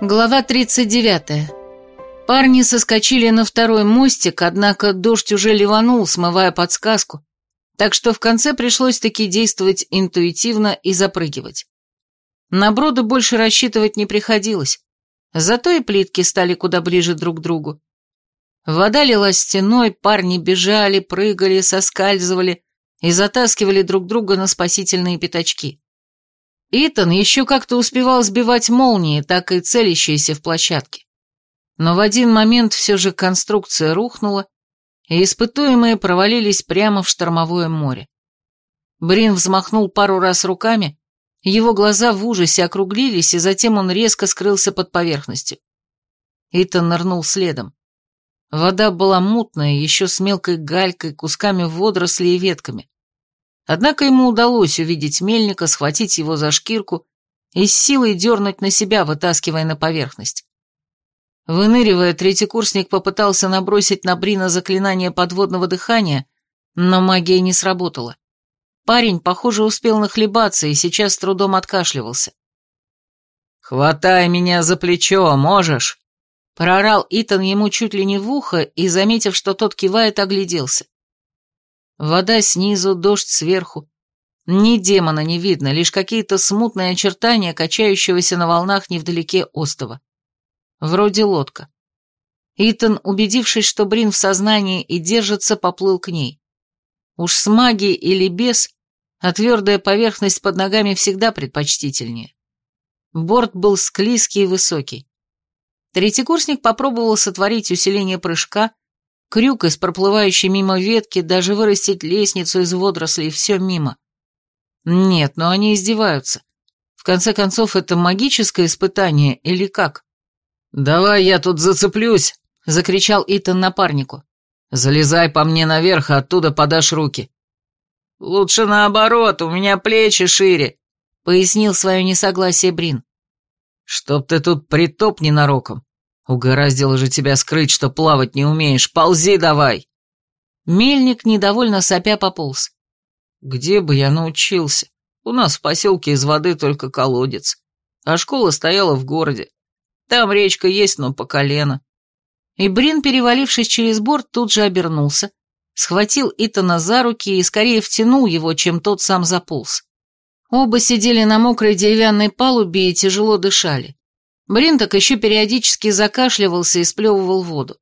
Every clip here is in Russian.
Глава 39. Парни соскочили на второй мостик, однако дождь уже ливанул, смывая подсказку, так что в конце пришлось таки действовать интуитивно и запрыгивать. На броды больше рассчитывать не приходилось, зато и плитки стали куда ближе друг к другу. Вода лилась стеной, парни бежали, прыгали, соскальзывали и затаскивали друг друга на спасительные пятачки. Итан еще как-то успевал сбивать молнии, так и целящиеся в площадке. Но в один момент все же конструкция рухнула, и испытуемые провалились прямо в штормовое море. Брин взмахнул пару раз руками, его глаза в ужасе округлились, и затем он резко скрылся под поверхностью. Итан нырнул следом. Вода была мутная, еще с мелкой галькой, кусками водорослей и ветками. Однако ему удалось увидеть мельника, схватить его за шкирку и с силой дернуть на себя, вытаскивая на поверхность. Выныривая, третий курсник попытался набросить на Брина заклинание подводного дыхания, но магия не сработала. Парень, похоже, успел нахлебаться и сейчас с трудом откашливался. «Хватай меня за плечо, можешь?» Прорал Итан ему чуть ли не в ухо и, заметив, что тот кивает, огляделся. Вода снизу, дождь сверху. Ни демона не видно, лишь какие-то смутные очертания, качающегося на волнах невдалеке остова. Вроде лодка. Итан, убедившись, что Брин в сознании и держится, поплыл к ней. Уж с магией или без, а твердая поверхность под ногами всегда предпочтительнее. Борт был склизкий и высокий. Третьекурсник попробовал сотворить усиление прыжка, Крюк из проплывающей мимо ветки, даже вырастить лестницу из водорослей, все мимо. Нет, но они издеваются. В конце концов, это магическое испытание или как? «Давай я тут зацеплюсь!» — закричал Итан напарнику. «Залезай по мне наверх, а оттуда подашь руки». «Лучше наоборот, у меня плечи шире», — пояснил свое несогласие Брин. «Чтоб ты тут притоп ненароком. Угораздило же тебя скрыть, что плавать не умеешь. Ползи давай!» Мельник недовольно сопя пополз. «Где бы я научился? У нас в поселке из воды только колодец. А школа стояла в городе. Там речка есть, но по колено». И Брин, перевалившись через борт, тут же обернулся, схватил Итана за руки и скорее втянул его, чем тот сам заполз. Оба сидели на мокрой деревянной палубе и тяжело дышали. Бринток еще периодически закашливался и сплевывал воду.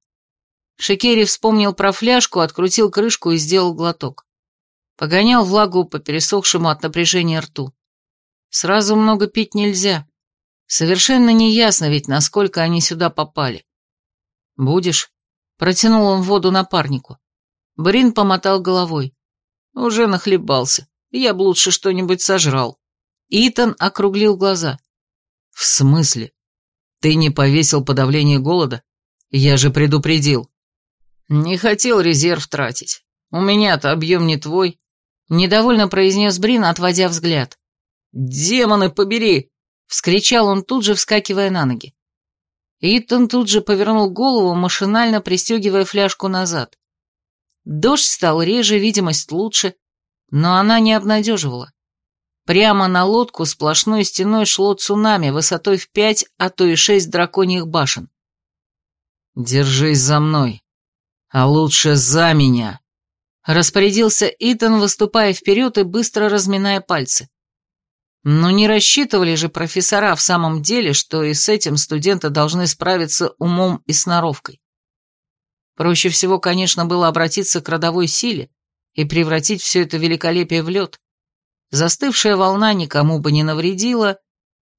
Шикери вспомнил про фляжку, открутил крышку и сделал глоток. Погонял влагу по пересохшему от напряжения рту. Сразу много пить нельзя. Совершенно неясно ведь, насколько они сюда попали. «Будешь?» — протянул он воду напарнику. Брин помотал головой. «Уже нахлебался. Я бы лучше что-нибудь сожрал». Итан округлил глаза. «В смысле?» Ты не повесил подавление голода? Я же предупредил. Не хотел резерв тратить. У меня-то объем не твой. Недовольно произнес Брин, отводя взгляд. «Демоны, побери!» — вскричал он тут же, вскакивая на ноги. Итан тут же повернул голову, машинально пристегивая фляжку назад. Дождь стал реже, видимость лучше, но она не обнадеживала. Прямо на лодку сплошной стеной шло цунами высотой в пять, а то и шесть драконьих башен. «Держись за мной, а лучше за меня», — распорядился Итан, выступая вперед и быстро разминая пальцы. Но не рассчитывали же профессора в самом деле, что и с этим студенты должны справиться умом и сноровкой. Проще всего, конечно, было обратиться к родовой силе и превратить все это великолепие в лед. Застывшая волна никому бы не навредила,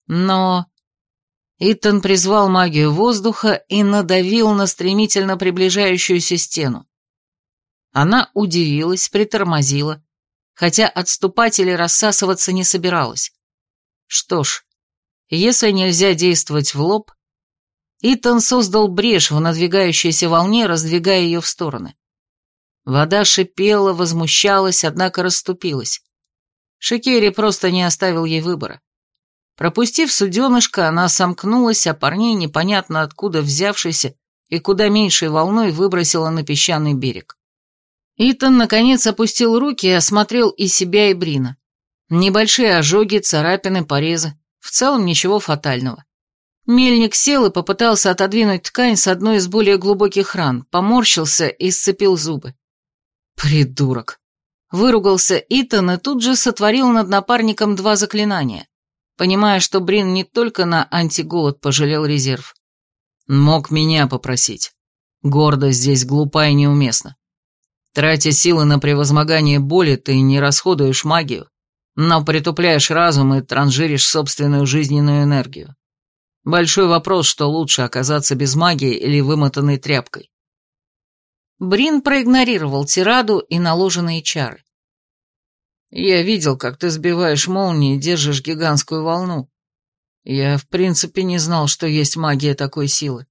но... Итан призвал магию воздуха и надавил на стремительно приближающуюся стену. Она удивилась, притормозила, хотя отступать или рассасываться не собиралась. Что ж, если нельзя действовать в лоб, Итан создал брешь в надвигающейся волне, раздвигая ее в стороны. Вода шипела, возмущалась, однако расступилась. Шикери просто не оставил ей выбора. Пропустив суденышко, она сомкнулась, а парней, непонятно откуда взявшийся и куда меньшей волной выбросила на песчаный берег. Итан, наконец, опустил руки и осмотрел и себя, и Брина. Небольшие ожоги, царапины, порезы. В целом ничего фатального. Мельник сел и попытался отодвинуть ткань с одной из более глубоких ран, поморщился и сцепил зубы. «Придурок!» Выругался Итан и тут же сотворил над напарником два заклинания, понимая, что Брин не только на антиголод пожалел резерв. Мог меня попросить. Гордость здесь глупа и неуместна. Тратя силы на превозмогание боли, ты не расходуешь магию, но притупляешь разум и транжиришь собственную жизненную энергию. Большой вопрос, что лучше оказаться без магии или вымотанной тряпкой. Брин проигнорировал тираду и наложенные чары. «Я видел, как ты сбиваешь молнии и держишь гигантскую волну. Я, в принципе, не знал, что есть магия такой силы.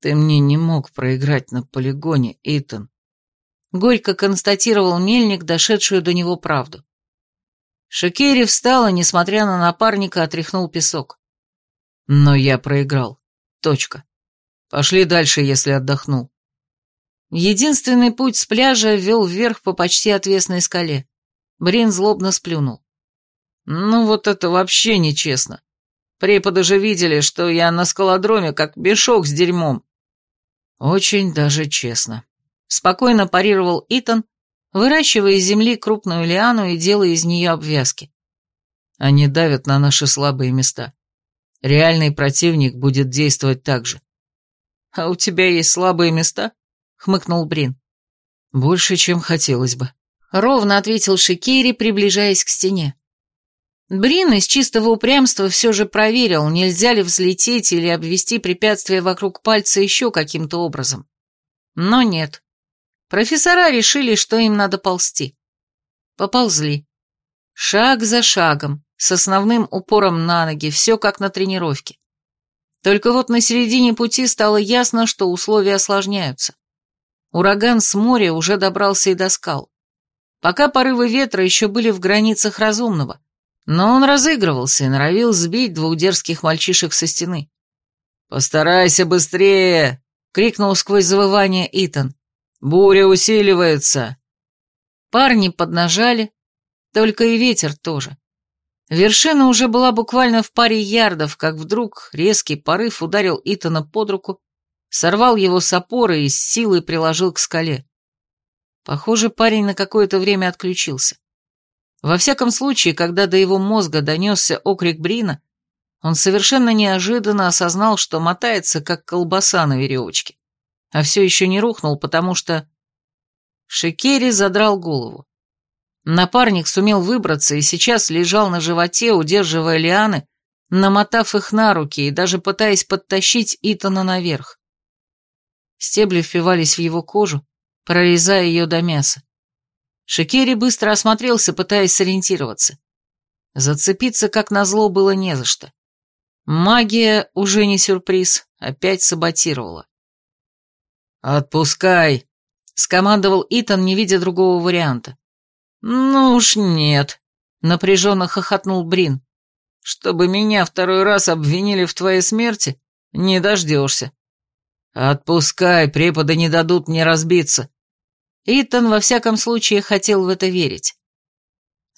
Ты мне не мог проиграть на полигоне, Итан». Горько констатировал мельник, дошедшую до него правду. Шикери встал и, несмотря на напарника, отряхнул песок. Но я проиграл. Точка. Пошли дальше, если отдохнул. Единственный путь с пляжа вел вверх по почти отвесной скале. Брин злобно сплюнул. «Ну вот это вообще нечестно. Преподы же видели, что я на скалодроме как мешок с дерьмом». «Очень даже честно», — спокойно парировал Итан, выращивая из земли крупную лиану и делая из нее обвязки. «Они давят на наши слабые места. Реальный противник будет действовать так же». «А у тебя есть слабые места?» — хмыкнул Брин. «Больше, чем хотелось бы», — ровно ответил Шикери, приближаясь к стене. Брин из чистого упрямства все же проверил, нельзя ли взлететь или обвести препятствие вокруг пальца еще каким-то образом. Но нет. Профессора решили, что им надо ползти. Поползли. Шаг за шагом, с основным упором на ноги, все как на тренировке. Только вот на середине пути стало ясно, что условия осложняются. Ураган с моря уже добрался и до скал. Пока порывы ветра еще были в границах разумного, но он разыгрывался и норовил сбить двух дерзких мальчишек со стены. «Постарайся быстрее!» — крикнул сквозь завывание Итан. «Буря усиливается!» Парни поднажали, только и ветер тоже. Вершина уже была буквально в паре ярдов, как вдруг резкий порыв ударил Итана под руку, сорвал его с опоры и с силой приложил к скале. Похоже, парень на какое-то время отключился. Во всяком случае, когда до его мозга донесся окрик Брина, он совершенно неожиданно осознал, что мотается, как колбаса на веревочке, а все еще не рухнул, потому что... Шикери задрал голову. Напарник сумел выбраться и сейчас лежал на животе, удерживая лианы, намотав их на руки и даже пытаясь подтащить Итана наверх. Стебли впивались в его кожу, прорезая ее до мяса. Шикери быстро осмотрелся, пытаясь сориентироваться. Зацепиться, как назло, было не за что. Магия, уже не сюрприз, опять саботировала. «Отпускай!» — скомандовал Итан, не видя другого варианта. «Ну уж нет», — напряженно хохотнул Брин. «Чтобы меня второй раз обвинили в твоей смерти, не дождешься». «Отпускай, преподы не дадут мне разбиться». Итан во всяком случае хотел в это верить.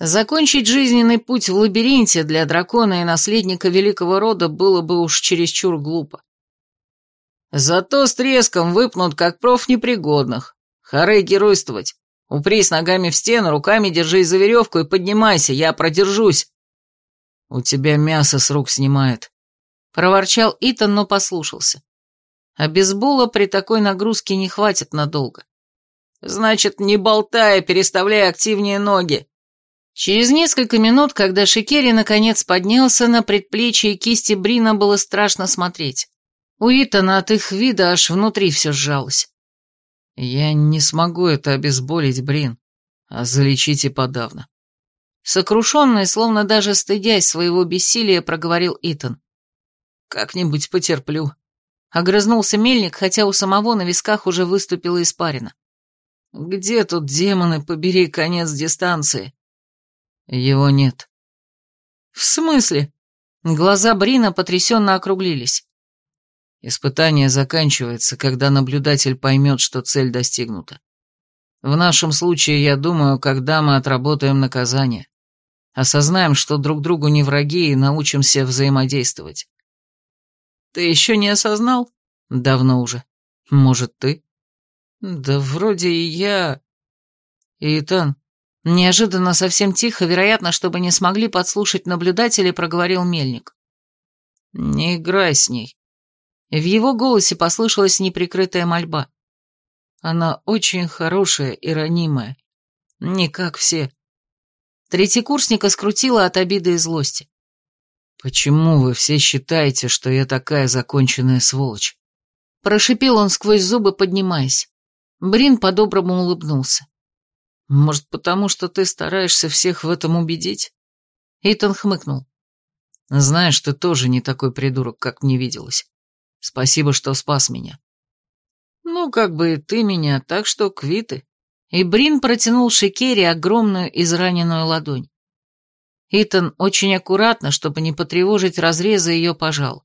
Закончить жизненный путь в лабиринте для дракона и наследника великого рода было бы уж чересчур глупо. Зато с треском выпнут, как профнепригодных. Хорей геройствовать. Упрись ногами в стену, руками держись за веревку и поднимайся, я продержусь. У тебя мясо с рук снимает. Проворчал Итан, но послушался. А бейсбола при такой нагрузке не хватит надолго. Значит, не болтай, переставляй активнее ноги. Через несколько минут, когда Шикери наконец поднялся, на предплечье и кисти Брина было страшно смотреть. У Итана от их вида аж внутри все сжалось. Я не смогу это обезболить, Брин, а залечить и подавно. Сокрушенный, словно даже стыдясь своего бессилия, проговорил Итан. Как-нибудь потерплю. Огрызнулся мельник, хотя у самого на висках уже выступила испарина. «Где тут, демоны, побери конец дистанции?» «Его нет». «В смысле?» Глаза Брина потрясенно округлились. Испытание заканчивается, когда наблюдатель поймет, что цель достигнута. В нашем случае, я думаю, когда мы отработаем наказание. Осознаем, что друг другу не враги и научимся взаимодействовать. Ты еще не осознал? Давно уже. Может, ты? Да вроде и я... Итан, неожиданно совсем тихо, вероятно, чтобы не смогли подслушать наблюдатели, проговорил Мельник. Не играй с ней. В его голосе послышалась неприкрытая мольба. Она очень хорошая и ранимая. Не как все. Третьекурсника скрутила от обиды и злости. «Почему вы все считаете, что я такая законченная сволочь?» Прошипел он сквозь зубы, поднимаясь. Брин по-доброму улыбнулся. «Может, потому что ты стараешься всех в этом убедить?» Итан хмыкнул. «Знаешь, ты тоже не такой придурок, как мне виделось. Спасибо, что спас меня». «Ну, как бы и ты меня, так что квиты». И Брин протянул Шикере огромную израненную ладонь. Итан очень аккуратно, чтобы не потревожить разрезы, ее пожал.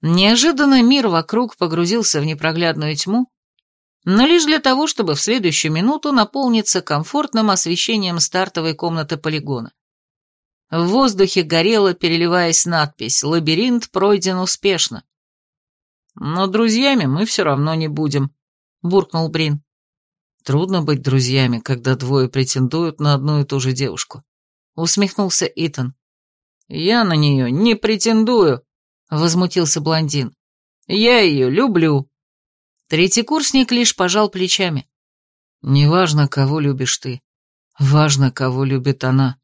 Неожиданно мир вокруг погрузился в непроглядную тьму, но лишь для того, чтобы в следующую минуту наполниться комфортным освещением стартовой комнаты полигона. В воздухе горела, переливаясь надпись «Лабиринт пройден успешно». «Но друзьями мы все равно не будем», — буркнул Брин. «Трудно быть друзьями, когда двое претендуют на одну и ту же девушку», — усмехнулся Итан. «Я на нее не претендую», — возмутился блондин. «Я ее люблю». Третий курсник лишь пожал плечами. «Неважно, кого любишь ты. Важно, кого любит она».